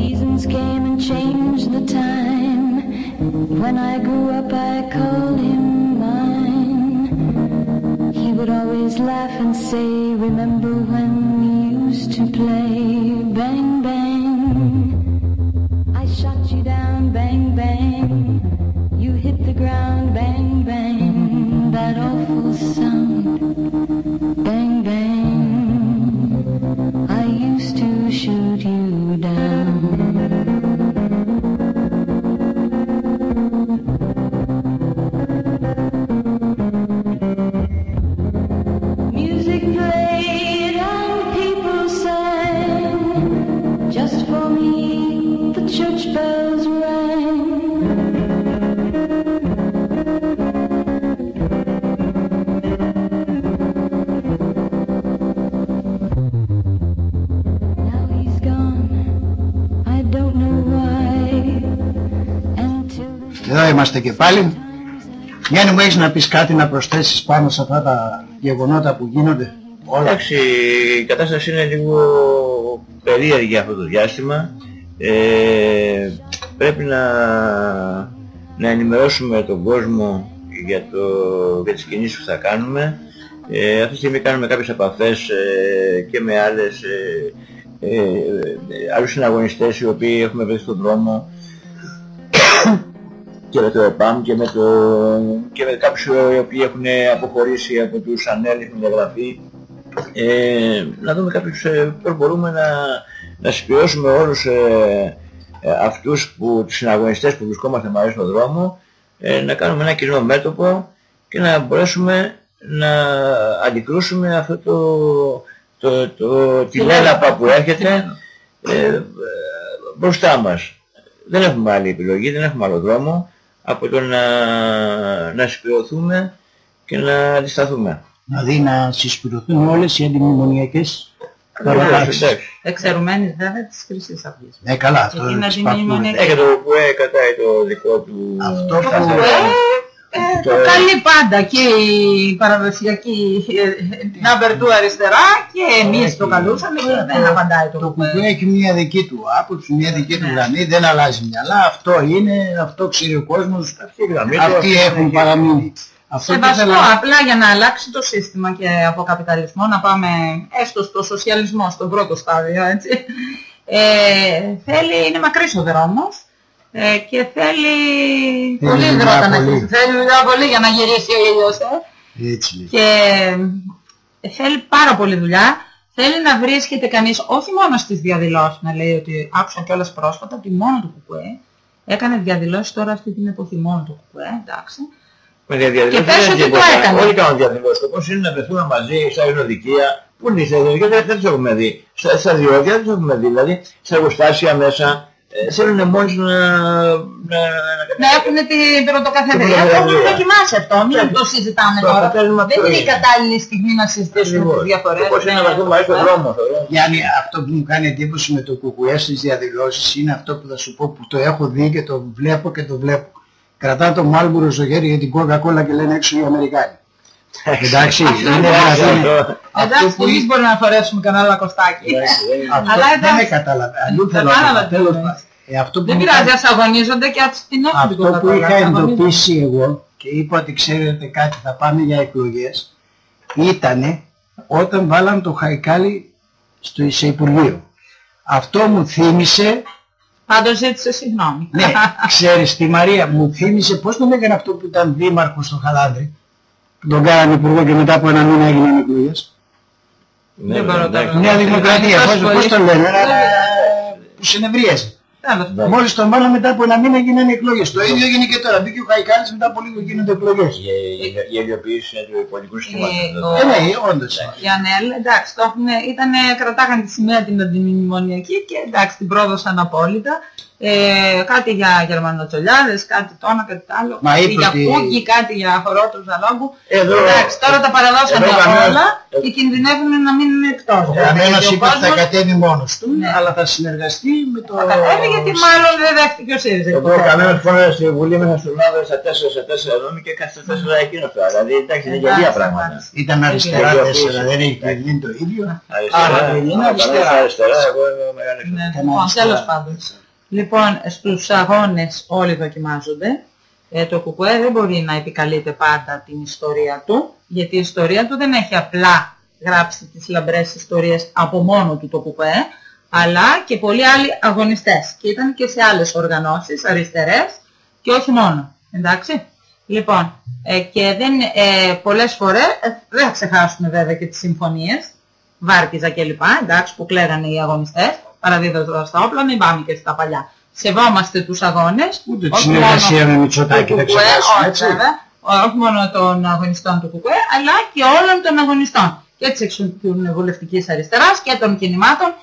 Seasons came and changed the time. When I grew up, I called him mine. He would always laugh and say, Remember when we used to play bang bang? I shot you down, bang bang. You hit the ground, bang bang. Και πάλι. Γιάννη μου έχεις να πεις κάτι να προσθέσεις πάνω σε αυτά τα γεγονότα που γίνονται; Όλα. Εντάξει, η κατάσταση είναι λίγο περίεργη αυτό το διάστημα. Ε, πρέπει να, να ενημερώσουμε τον κόσμο για, το, για τις κινήσεις που θα κάνουμε. Ε, αυτή τη στιγμή κάνουμε κάποιες επαφές ε, και με άλλες, ε, ε, ε, άλλους συναγωνιστές οι οποίοι έχουμε βρει στον δρόμο και με το ΕΠΑΜ και με, το, και με κάποιους οι οποίοι έχουν αποχωρήσει από τους ΑΝΕΛ, έχουν διαγραφεί ε, να δούμε κάποιους ε, πώς μπορούμε να, να συμπληρώσουμε όλους ε, ε, αυτούς που, τους συναγωνιστές που βρισκόμαστε μαζί στον δρόμο ε, να κάνουμε ένα κοινό μέτωπο και να μπορέσουμε να αντικρούσουμε αυτό το, το, το, τη λέλαπα που έρχεται ε, ε, μπροστά μας. Δεν έχουμε άλλη επιλογή, δεν έχουμε άλλο δρόμο από το να, να συμπληρωθούμε και να αντισταθούμε. Δηλαδή να συσπηρωθούν όλες οι αντιμνημονιακές Βεβαίως, παρατάξεις. εντάξει. Εξαιρουμένης βέβαια της Χρυσής Αυγής. Ναι καλά, αυτό Γιατί δεν είναι τις παρακολουθεί. αντιμνημονιακές. Ε, και το ΠΟΕ κρατάει το δικό του... Αυτό Το που... ΠΟΕ Ε, το καλεί πάντα και η παραδοσιακή την αμπερτού αριστερά και εμείς το καλούσαμε και δεν απαντάει το Το κουκουέ έχει μια δική του άποψη, μια δική του γραμμή, δεν αλλάζει μυαλά. Αυτό είναι, αυτό ξέρει ο κόσμος, αυτοί έχουν παραμείνει. Αυτό και Σεβαστό, ήθελα- απλά για να αλλάξει το σύστημα και από καπιταλισμό να πάμε έστω στο σοσιαλισμό, στον πρώτο στάδιο, έτσι. Ε, θέλει, είναι μακρύς ο δρόμος ε, και θέλει πολύ δουλειά δρότα να πολύ. χύσει. Θέλει δουλειά πολύ για να γυρίσει ο ήλιος. Ε. Έτσι λέει. Και ε, θέλει πάρα πολύ δουλειά. Θέλει να βρίσκεται κανείς όχι μόνο στις διαδηλώσεις, να λέει ότι άκουσα κιόλας πρόσφατα ότι μόνο το κουκουέ έκανε διαδηλώσεις τώρα αυτή την εποχή μόνο το κουκουέ, εντάξει. Με διαδηλώσεις Και πες δεν ότι είναι το τίποτα. έκανε. Όλοι κάνουν διαδηλώσεις. Το πώς είναι να βρεθούμε μαζί στα ειρηνοδικεία. Πού είναι στα ειρηνοδικεία, δεν δεν τους έχουμε δει. Στα, στα διόδια δεν τους έχουμε δει. Δηλαδή, στα εργοστάσια μέσα, ε, θέλουν μόνοι τους να... να, Να έχουν την πρωτοκαθεδρία. Την Το έχουμε πρωτοκαθεδρία. δοκιμάσει αυτό. Μην το συζητάμε Το τώρα. αποτέλεσμα Δεν ποιο είναι η είναι. κατάλληλη στιγμή να συζητήσουμε τις Ακριβώς. διαφορές. Και Πώς είναι να Ναι, βρεθούμε μαζί στον ε. δρόμο. στον δρόμο. Γιάννη, αυτό που μου κάνει εντύπωση με το κουκουέ στις διαδηλώσεις είναι αυτό που θα σου πω που το έχω δει και το βλέπω και το βλέπω. Κρατά το Μάλμπουρο στο χέρι για την Coca-Cola και λένε έξω οι Αμερικάνοι. Εντάξει, είναι δηλαδή... Εντάξει, εμείς μπορούμε να φορέσουμε κανένα λακκοστάκι. Αυτό Αλλά δεν με εντάξει. κατάλαβε. Αλλού θέλω να Κατάλαβα πω. τι Τέλος λες. πάντων. Ε, αυτό που Δεν μου πειράζει, κάνει- ας αγωνίζονται και ας την έχουν την Αυτό που Coca-Cola, είχα ας αγωνίζονται. εντοπίσει εγώ και είπα ότι ξέρετε κάτι θα πάμε για εκλογές ήτανε όταν βάλαν το Χαϊκάλι στο σε Υπουργείο. Αυτό μου θύμισε, Πάντως ζήτησε συγγνώμη. ναι, ξέρεις τη Μαρία, μου θύμισε πώς τον έκανε αυτό που ήταν δήμαρχος στο Χαλάνδρη; Που Τον κάνανε υπουργό και μετά από ένα μήνα έγιναν εκλογές. Ναι, μπορώ εντάξει. τώρα. Νέα Δημοκρατία, Τόσο πώς, πολύ. πώς το λένε, ένα, που συνευρίασε. Τέλος πάντων. Μόλις τον βάλα μετά από ένα μήνα γίνανε εκλογές. Το ίδιο έγινε και τώρα. Μπήκε ο Χαϊκάλης μετά από λίγο γίνονται εκλογές. Η- η- Η ελιοποίηση του πολιτικού συστήματος. Ε, δηλαδή. ο- Ε, ναι, όντως. Η Ανέλ, εντάξει, το έχουν, ήτανε, κρατάγαν τη σημαία την αντιμνημονιακή και εντάξει, την πρόδωσαν απόλυτα. Ε, κάτι για γερμανοτσολιάδες, κάτι το ένα, κάτι το άλλο, Μα κάτι είπε για ότι- κούκι, κάτι για χορό του ζαλόγκου. Εδώ- εντάξει, τώρα τα παραδώσανε εδώ κανένας- όλα και κινδυνεύουν να μείνουν εκτός. Κανένας Γιατί ο είπε ότι θα κόσμος κατέβει μόνος του, Ναι. αλλά θα συνεργαστεί με το... θα κατέβει γιατί μάλλον δεν δέχτηκε ο ΣΥΡΙΖΑ. Εδώ υποθέτω. κανένας φώναζε στη Βουλή μέσα στον Άδε στα 4 σε 4 νόμοι και κάθε 4 εκείνος τώρα. Δηλαδή εντάξει είναι γελία Εντάξει, πράγματα. εντάξει. Ήταν αριστερά Έχει τέσσερα, αφήσει. δεν έχει γίνει το ίδιο. Αριστερά, Άρα δεν είναι άρα, αριστερά. κανένας αριστερά, εγώ είμαι μεγάλη Ναι, Ήταν λοιπόν, αριστερά. τέλος πάντων. Λοιπόν, στους αγώνες όλοι δοκιμάζονται. Ε, το κουκουέ δεν μπορεί να επικαλείται πάντα την ιστορία του, γιατί η ιστορία του δεν έχει απλά γράψει τις λαμπρές ιστορίες από μόνο του το κουκουέ, αλλά και πολλοί άλλοι αγωνιστές. Και ήταν και σε άλλες οργανώσεις, αριστερές, και όχι μόνο. Εντάξει. Λοιπόν, ε, και δεν, ε, πολλές φορές, ε, δεν θα ξεχάσουμε βέβαια και τις συμφωνίες, Βάρκιζα κλπ. Εντάξει, που κλαίγανε οι αγωνιστές, παραδίδοντας τα όπλα, μην πάμε και στα παλιά. Σεβόμαστε τους αγώνες. Ούτε τη όχι συνεργασία μόνο με Μητσοτάκη του δεν Κουκουέ, ξεχάσουμε, όχι, έτσι. βέβαια, όχι μόνο των αγωνιστών του ΚΚΕ, αλλά και όλων των αγωνιστών. Και της εξουσιαστικής αριστεράς και των κινημάτων.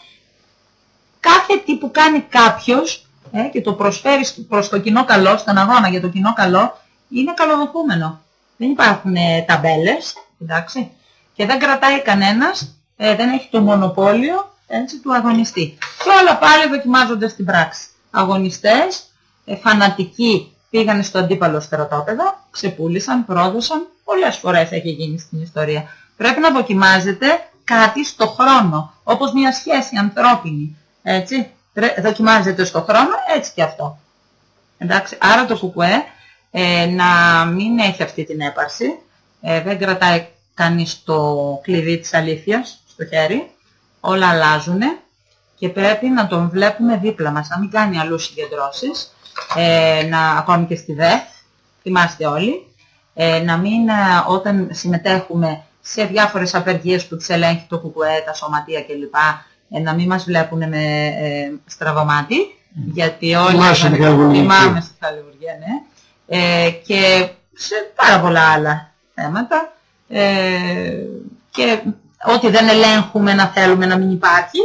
Κάθε τι που κάνει κάποιος ε, και το προσφέρεις στο- προς το κοινό καλό, στον αγώνα για το κοινό καλό, είναι καλοδεχούμενο. Δεν υπάρχουν ε, ταμπέλες, εντάξει, και δεν κρατάει κανένας, ε, δεν έχει το μονοπόλιο έτσι, του αγωνιστή. Και όλα πάλι δοκιμάζονται στην πράξη. Αγωνιστές, ε, φανατικοί πήγανε στο αντίπαλο στρατόπεδο, ξεπούλησαν, πρόδωσαν, πολλές φορές έχει γίνει στην ιστορία. Πρέπει να δοκιμάζεται κάτι στο χρόνο, όπως μια σχέση ανθρώπινη, έτσι. Πρέ- Δοκιμάζεται στο χρόνο, έτσι και αυτό. Εντάξει, άρα το κουκουέ ε, να μην έχει αυτή την έπαρση, ε, δεν κρατάει κανείς το κλειδί της αλήθειας στο χέρι, όλα αλλάζουν και πρέπει να τον βλέπουμε δίπλα μας, να μην κάνει αλλού συγκεντρώσεις, ε, να, ακόμη και στη ΔΕΘ, θυμάστε όλοι, ε, να μην ε, όταν συμμετέχουμε σε διάφορες απεργίες που τις ελέγχει το ΚΚΕ, τα σωματεία κλπ, ε, να μην μας βλέπουν με ε, στραβωμάτι, γιατί όλοι Θυμάσαι τη Χαλβουργία. θυμάμαι στη Χαλβουργία, ναι, ε, και σε πάρα πολλά άλλα θέματα ε, και ό,τι δεν ελέγχουμε να θέλουμε να μην υπάρχει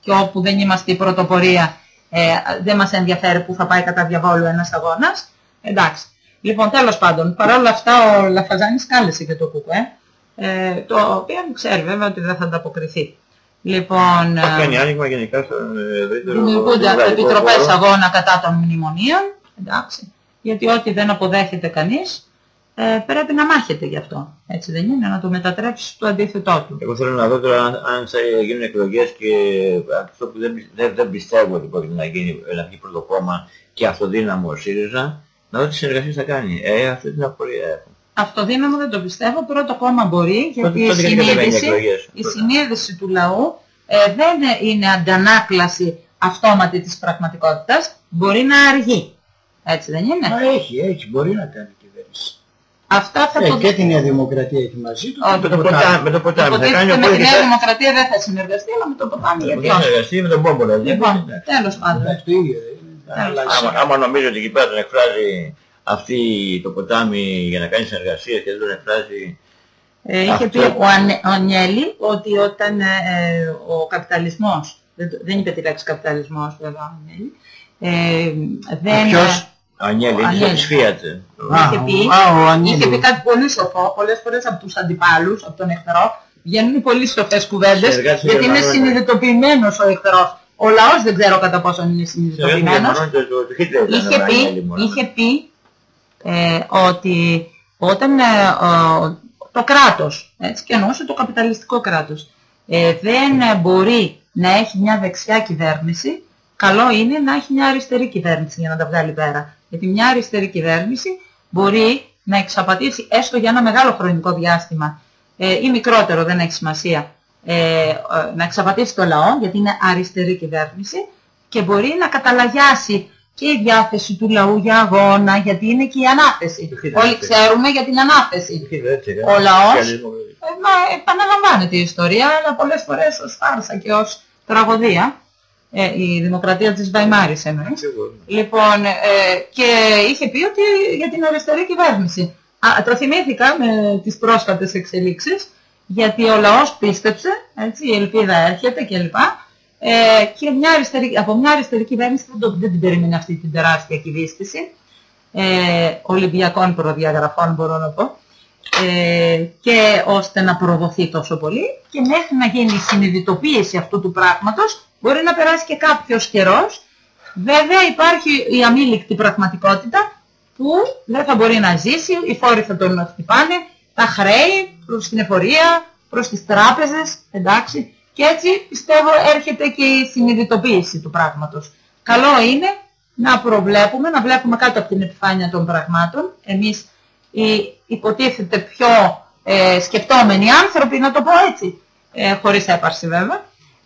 και όπου δεν είμαστε η πρωτοπορία ε, δεν μας ενδιαφέρει που θα πάει κατά διαβόλου ένας αγώνας. Εντάξει. Λοιπόν, τέλος πάντων, παρόλα αυτά ο Λαφαζάνης κάλεσε και το ΚΚΕ, ε, το οποίο ξέρει βέβαια ότι δεν θα ανταποκριθεί. Λοιπόν, Θα ε, κάνει άνοιγμα γενικά στον ε, ευρύτερο δημιουργούνται ευρωπαϊκό επιτροπές χώρο. αγώνα κατά των μνημονίων, εντάξει, γιατί ό,τι δεν αποδέχεται κανείς, ε, πρέπει να μάχεται γι' αυτό. Έτσι δεν είναι, να το μετατρέψει στο αντίθετό του. Εγώ θέλω να δω τώρα αν, αν θα γίνουν εκλογές και αυτό που δεν, δεν, δεν πιστεύω ότι μπορεί να γίνει να βγει πρώτο κόμμα και αυτοδύναμο ο ΣΥΡΙΖΑ, να δω τι συνεργασίες θα κάνει. Ε, αυτή την απορία έχω. Αυτοδύναμο δεν το πιστεύω, πρώτο κόμμα μπορεί, γιατί η, συνείδηση, η συνείδηση του λαού ε, δεν είναι αντανάκλαση αυτόματη της πραγματικότητας, μπορεί να αργεί. Έτσι δεν είναι; Μα έχει, έχει, μπορεί να κάνει κυβέρνηση. Αυτά θα ε, το... Και τη Νέα Δημοκρατία έχει μαζί του. με, το ποτάμι, με το ποτάμι. Θα κάνει με τη Νέα Δημοκρατία δεν θα συνεργαστεί, αλλά με το ποτάμι γιατί όχι. Θα συνεργαστεί με τον Πόμπολο. Δηλαδή. Λοιπόν, τέλος πάντων. Εντάξει, το ίδιο. Άμα, άμα νομίζω ότι εκεί πέρα τον εκφράζει αυτή το ποτάμι για να κάνει συνεργασία και δεν τον εκφράζει ε, είχε πει ο, Ανε, ο Ανιέλη ότι όταν ε, ε, ο καπιταλισμός, δεν, δεν είπε τη λέξη καπιταλισμός βέβαια ο Ανιέλη, ε, δεν... Ποιος; Ανιέλη, της Fiat. Είχε πει, είχε πει κάτι πολύ σοφό, πολλές φορές από τους αντιπάλους, από τον εχθρό, βγαίνουν πολύ σοφές κουβέντες, γιατί είναι συνειδητοποιημένος ο εχθρός. Ο λαός δεν ξέρω κατά πόσο είναι συνειδητοποιημένος. Είχε πει, είχε πει ε, ότι όταν ε, το κράτος, έτσι και εννοούσε το καπιταλιστικό κράτος, ε, δεν μπορεί να έχει μια δεξιά κυβέρνηση, καλό είναι να έχει μια αριστερή κυβέρνηση για να τα βγάλει πέρα. Γιατί μια αριστερή κυβέρνηση μπορεί να εξαπατήσει έστω για ένα μεγάλο χρονικό διάστημα ε, ή μικρότερο, δεν έχει σημασία, ε, ε, να εξαπατήσει το λαό, γιατί είναι αριστερή κυβέρνηση και μπορεί να καταλαγιάσει και η διάθεση του λαού για αγώνα, γιατί είναι και η ανάθεση. Όλοι ξέρουμε για την ανάθεση. Ο λαός, ε, μα, επαναλαμβάνεται η ιστορία, αλλά πολλές φορές ως φάρσα και ως τραγωδία. Ε, η δημοκρατία της Βαϊμάρης εννοείς. Λοιπόν, ε, και είχε πει ότι για την αριστερή κυβέρνηση. Α, το θυμήθηκα με τις πρόσφατες εξελίξεις, γιατί ο λαός πίστεψε, έτσι, η ελπίδα έρχεται κλπ. Ε, και μια αριστερή, από μια αριστερή κυβέρνηση δεν, το, δεν την περίμενε αυτή την τεράστια κυβίστηση ε, Ολυμπιακών προδιαγραφών μπορώ να πω ε, και ώστε να προδοθεί τόσο πολύ και μέχρι να γίνει η συνειδητοποίηση αυτού του πράγματος μπορεί να περάσει και κάποιος καιρός βέβαια υπάρχει η αμήλικτη πραγματικότητα που δεν θα μπορεί να ζήσει, οι φόροι θα τον χτυπάνε, τα χρέη προς την εφορία, προς τις τράπεζες, εντάξει, και έτσι πιστεύω έρχεται και η συνειδητοποίηση του πράγματος. Καλό είναι να προβλέπουμε, να βλέπουμε κάτω από την επιφάνεια των πραγμάτων. Εμείς οι υποτίθεται πιο ε, σκεπτόμενοι άνθρωποι, να το πω έτσι, ε, χωρίς έπαρση βέβαια,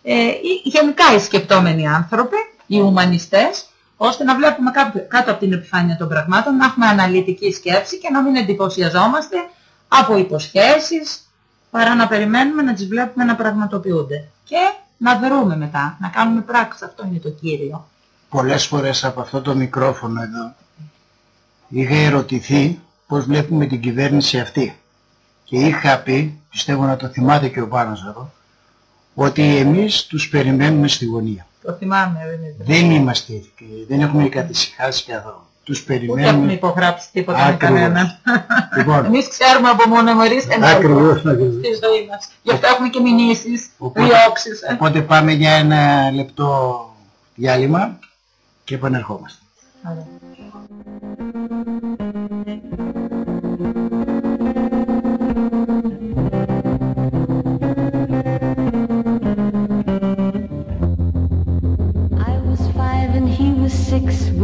ε, ή γενικά οι σκεπτόμενοι άνθρωποι, οι ουμανιστές, ώστε να βλέπουμε κάτω, κάτω από την επιφάνεια των πραγμάτων, να έχουμε αναλυτική σκέψη και να μην εντυπωσιαζόμαστε από υποσχέσεις, παρά να περιμένουμε να τις βλέπουμε να πραγματοποιούνται. Και να δρούμε μετά, να κάνουμε πράξη. Αυτό είναι το κύριο. Πολλές φορές από αυτό το μικρόφωνο εδώ είχα ερωτηθεί πώς βλέπουμε την κυβέρνηση αυτή. Και είχα πει, πιστεύω να το θυμάται και ο Πάνος εδώ, ότι εμείς τους περιμένουμε στη γωνία. Το θυμάμαι, δεν είναι. Δεν είμαστε, δεν έχουμε κατησυχάσει καθόλου τους περιμένουμε. Ούτε έχουμε υπογράψει τίποτα με κανέναν. Λοιπόν. Εμείς ξέρουμε από μόνο εμείς Ακριβώς, στη ζωή μας. Γι' αυτό έχουμε και μηνύσεις, διώξεις. Ε. Οπότε πάμε για ένα λεπτό διάλειμμα και επανερχόμαστε. six,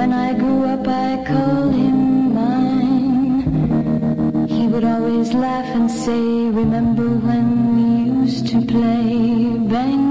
When I grew up I called him mine. He would always laugh and say, remember when we used to play bang.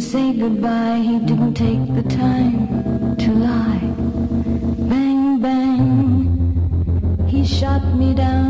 Say goodbye He didn't take the time to lie. Bang, bang He shot me down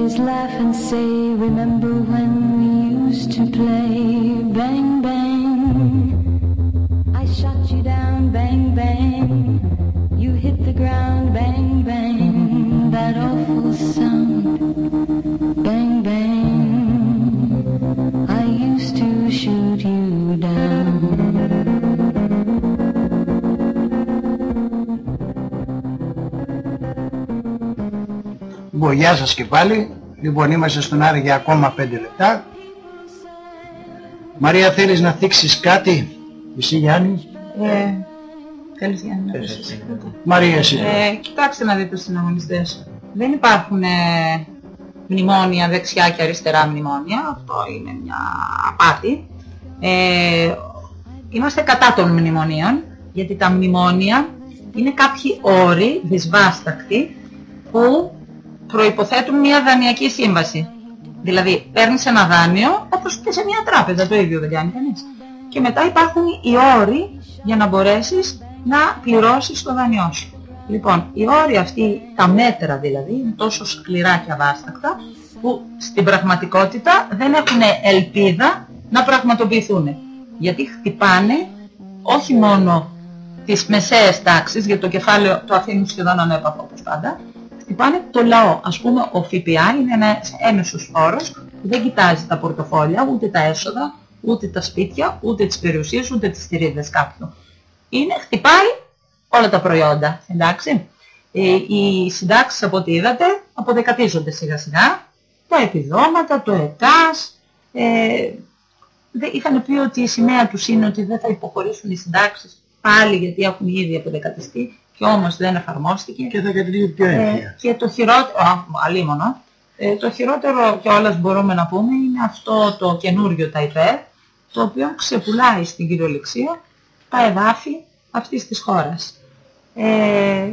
always laugh and say, Remember when we used to play? Bang, bang. I shot you down, bang, bang. You hit the ground, bang, bang. That awful sound, Λοιπόν, γεια σας και πάλι. Λοιπόν, είμαστε στον Άρη για ακόμα 5 λεπτά. Μαρία, θέλεις να θίξεις κάτι, εσύ Γιάννη; Ε, θέλεις Γιάννη να πεις εσύ. Μαρία, εσύ. Ε, κοιτάξτε να δείτε τους συναγωνιστές. Δεν υπάρχουν ε, μνημόνια δεξιά και αριστερά μνημόνια. Αυτό είναι μια απάτη. Ε, είμαστε κατά των μνημονίων, γιατί τα μνημόνια είναι κάποιοι όροι δυσβάστακτοι που προϋποθέτουν μια δανειακή σύμβαση. Δηλαδή παίρνεις ένα δάνειο όπως και σε μια τράπεζα, το ίδιο δεν κάνει κανείς. Και μετά υπάρχουν οι όροι για να μπορέσεις να πληρώσεις το δανειό σου. Λοιπόν, οι όροι αυτοί, τα μέτρα δηλαδή, είναι τόσο σκληρά και αβάστακτα που στην πραγματικότητα δεν έχουν ελπίδα να πραγματοποιηθούν. Γιατί χτυπάνε όχι μόνο τις μεσαίες τάξεις, γιατί το κεφάλαιο το αφήνουν σχεδόν ανέπαφο όπως πάντα, χτυπάνε το λαό. Ας πούμε ο ΦΠΑ είναι ένας έμεσος όρος που δεν κοιτάζει τα πορτοφόλια, ούτε τα έσοδα, ούτε τα σπίτια, ούτε τις περιουσίες, ούτε τις στηρίδες κάποιου. Είναι, χτυπάει όλα τα προϊόντα, εντάξει. Ε, οι συντάξεις από ό,τι είδατε αποδεκατίζονται σιγά σιγά, τα επιδόματα, το ΕΤΑΣ, ε, δεν- είχαν πει ότι η σημαία τους είναι ότι δεν θα υποχωρήσουν οι συντάξεις πάλι γιατί έχουν ήδη αποδεκατιστεί και όμως δεν εφαρμόστηκε. Και θα κατηγορεί πιο Ε, έμφυα. και το χειρότερο, α, αλίμονο, ε, το χειρότερο κιόλας μπορούμε να πούμε είναι αυτό το καινούριο Ταϊπέρ, το οποίο ξεπουλάει στην κυριολεξία τα εδάφη αυτής της χώρας. Ε,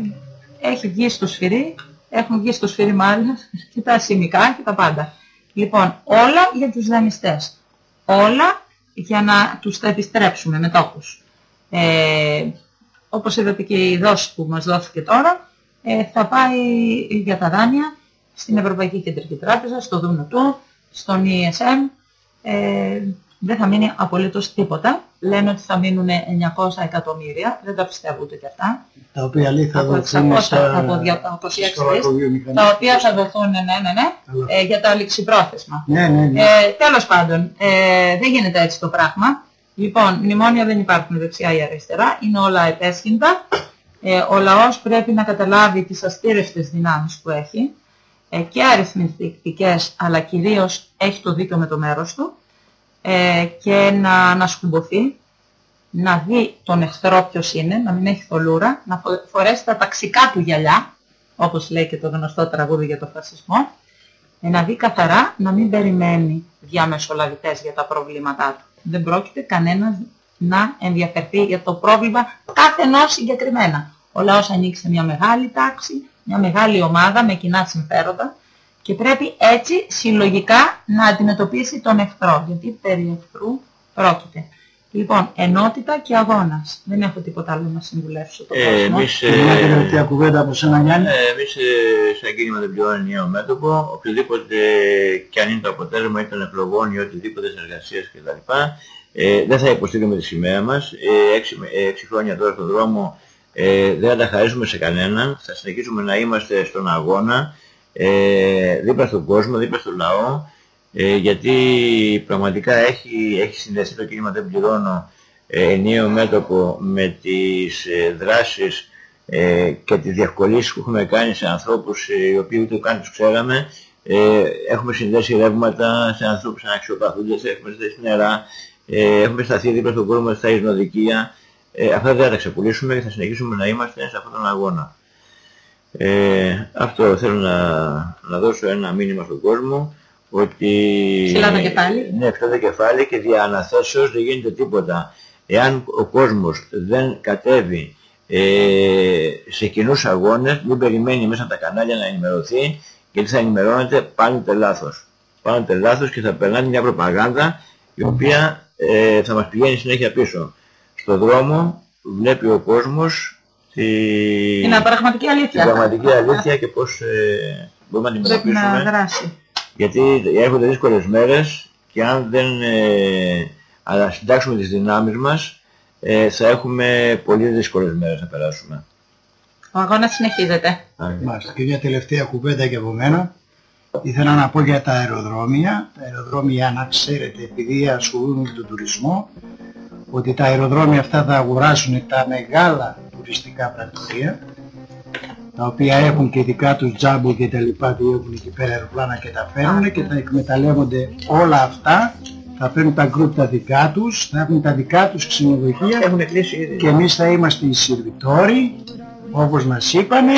έχει βγει στο σφυρί, έχουν βγει στο σφυρί μάλλον και τα σημικά και τα πάντα. Λοιπόν, όλα για τους δανειστές. Όλα για να τους τα επιστρέψουμε με τόκους. Ε, όπως είδατε και η δόση που μας δόθηκε τώρα, ε, θα πάει για τα δάνεια στην Ευρωπαϊκή Κεντρική Τράπεζα, στο Δούνο του, στον ESM. Ε, δεν θα μείνει απολύτως τίποτα. Λένε ότι θα μείνουν 900 εκατομμύρια, δεν τα πιστεύω ούτε και αυτά. Τα οποία λέει θα από δοθούν 600 στα... από 26 στο δις, αγροβιομηχανικό. τα οποία θα δοθούν, ναι, ναι, ναι, Καλά. ε, για τα ληξιπρόθεσμα. Ναι, ναι, ναι. Ε, τέλος πάντων, ε, δεν γίνεται έτσι το πράγμα. Λοιπόν, μνημόνια δεν υπάρχουν δεξιά ή αριστερά, είναι όλα επέσχυντα. Ε, ο λαός πρέπει να καταλάβει τις αστήρευτες δυνάμεις που έχει ε, και αριθμητικές, αλλά κυρίως έχει το δίκιο με το μέρος του ε, και να ανασκουμποθεί, να δει τον εχθρό ποιος είναι, να μην έχει θολούρα, να φο- φορέσει τα ταξικά του γυαλιά, όπως λέει και το γνωστό τραγούδι για το φασισμό, ε, να δει καθαρά, να μην περιμένει διαμεσολαβητές για τα προβλήματά του. Δεν πρόκειται κανένας να ενδιαφερθεί για το πρόβλημα κάθε ενός συγκεκριμένα. Ο λαός ανοίξει σε μια μεγάλη τάξη, μια μεγάλη ομάδα με κοινά συμφέροντα και πρέπει έτσι συλλογικά να αντιμετωπίσει τον εχθρό, γιατί περί εχθρού πρόκειται. Λοιπόν, ενότητα και αγώνας. Δεν έχω τίποτα άλλο να συμβουλεύσω το ε, Εμείς, ε, μια τελευταία κουβέντα από σένα Γιάννη. Ε, εμείς ε, σαν κίνημα δεν πληρώνει νέο μέτωπο, οποιοδήποτε και αν είναι το αποτέλεσμα είτε των εκλογών ή οτιδήποτε εργασίας κτλ. Ε, δεν θα υποστηρίζουμε τη σημαία μας. Ε, έξι, ε, έξι χρόνια τώρα στον δρόμο ε, δεν θα τα χαρίσουμε σε κανέναν. Θα συνεχίσουμε να είμαστε στον αγώνα, ε, δίπλα στον κόσμο, δίπλα στον λαό, ε, γιατί πραγματικά έχει, έχει συνδεθεί το κίνημα δεν πληρώνω ε, ενιαίο μέτωπο με τις ε, δράσεις ε, και τις διευκολύνσεις που έχουμε κάνει σε ανθρώπους ε, οι οποίοι ούτε καν τους ξέραμε. Ε, έχουμε συνδέσει ρεύματα σε ανθρώπους αναξιοπαθούντες, έχουμε συνδέσει νερά, ε, έχουμε σταθεί δίπλα στον κόσμο στα εισνοδικεία. Ε, αυτά δεν θα τα ξεπουλήσουμε και θα συνεχίσουμε να είμαστε σε αυτόν τον αγώνα. Ε, αυτό θέλω να, να δώσω ένα μήνυμα στον κόσμο ότι... Ψηλά το κεφάλι. Ναι, ψηλά το κεφάλι και δια αναθέσεως δεν γίνεται τίποτα. Εάν ο κόσμος δεν κατέβει ε, σε κοινούς αγώνες, μην περιμένει μέσα από τα κανάλια να ενημερωθεί γιατί θα ενημερώνεται πάντοτε λάθος. Πάντοτε λάθος και θα περνάει μια προπαγάνδα η οποία ε, θα μας πηγαίνει συνέχεια πίσω. Στο δρόμο βλέπει ο κόσμος τη... Είναι πραγματική αλήθεια. Την πραγματική αλήθεια και πώς ε, μπορούμε να αντιμετωπίσουμε. Πρέπει να δράσει. Γιατί έρχονται δύσκολες μέρες και αν δεν ε, συντάξουμε τις δυνάμεις μας ε, θα έχουμε πολύ δύσκολες μέρες να περάσουμε. Ο αγώνας συνεχίζεται. Μάλιστα. Και μια τελευταία κουβέντα και από μένα. Ήθελα να πω για τα αεροδρόμια. Τα αεροδρόμια, να ξέρετε, επειδή ασχολούνται με τον τουρισμό, ότι τα αεροδρόμια αυτά θα αγοράσουν τα μεγάλα τουριστικά πρακτορία, τα οποία έχουν και δικά τους τζάμπο και τα λοιπά, που έχουν εκεί πέρα αεροπλάνα και τα φέρνουν και θα εκμεταλλεύονται όλα αυτά, θα παίρνουν τα γκρουπ τα δικά τους, θα έχουν τα δικά τους ξενοδοχεία και εμείς θα είμαστε οι σερβιτόροι, όπως μας είπανε.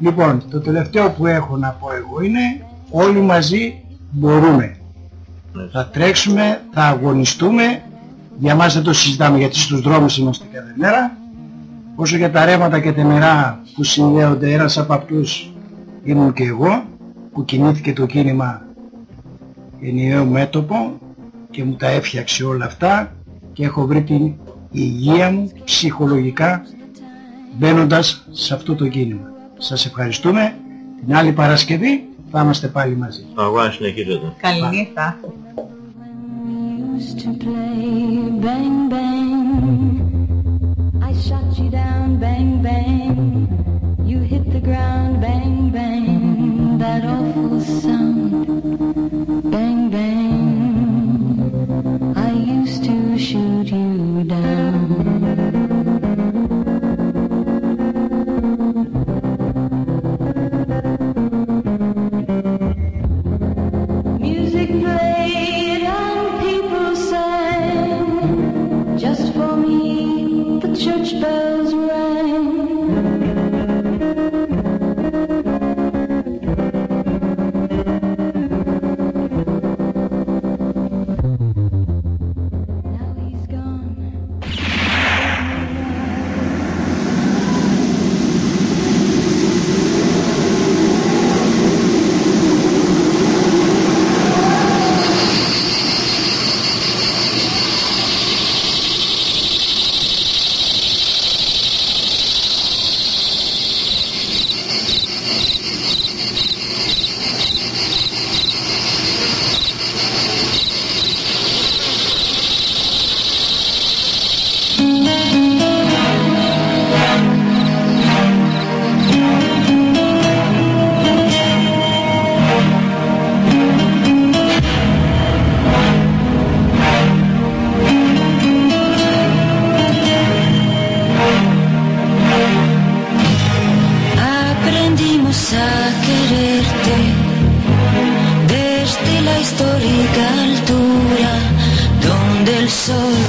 Λοιπόν, το τελευταίο που έχω να πω εγώ είναι όλοι μαζί μπορούμε. Θα τρέξουμε, θα αγωνιστούμε, για μας δεν το συζητάμε γιατί στους δρόμους είμαστε κάθε μέρα. Όσο για τα ρέματα και τα νερά που συνδέονται, ένας από αυτούς ήμουν και εγώ, που κινήθηκε το κίνημα ενιαίο μέτωπο και μου τα έφτιαξε όλα αυτά και έχω βρει την υγεία μου ψυχολογικά μπαίνοντας σε αυτό το κίνημα. Σας ευχαριστούμε. Την άλλη Παρασκευή θα είμαστε πάλι μαζί. Ο αγώνας συνεχίζεται. Καλή νύχτα. to play bang bang I shot you down bang bang. You hit the ground bang bang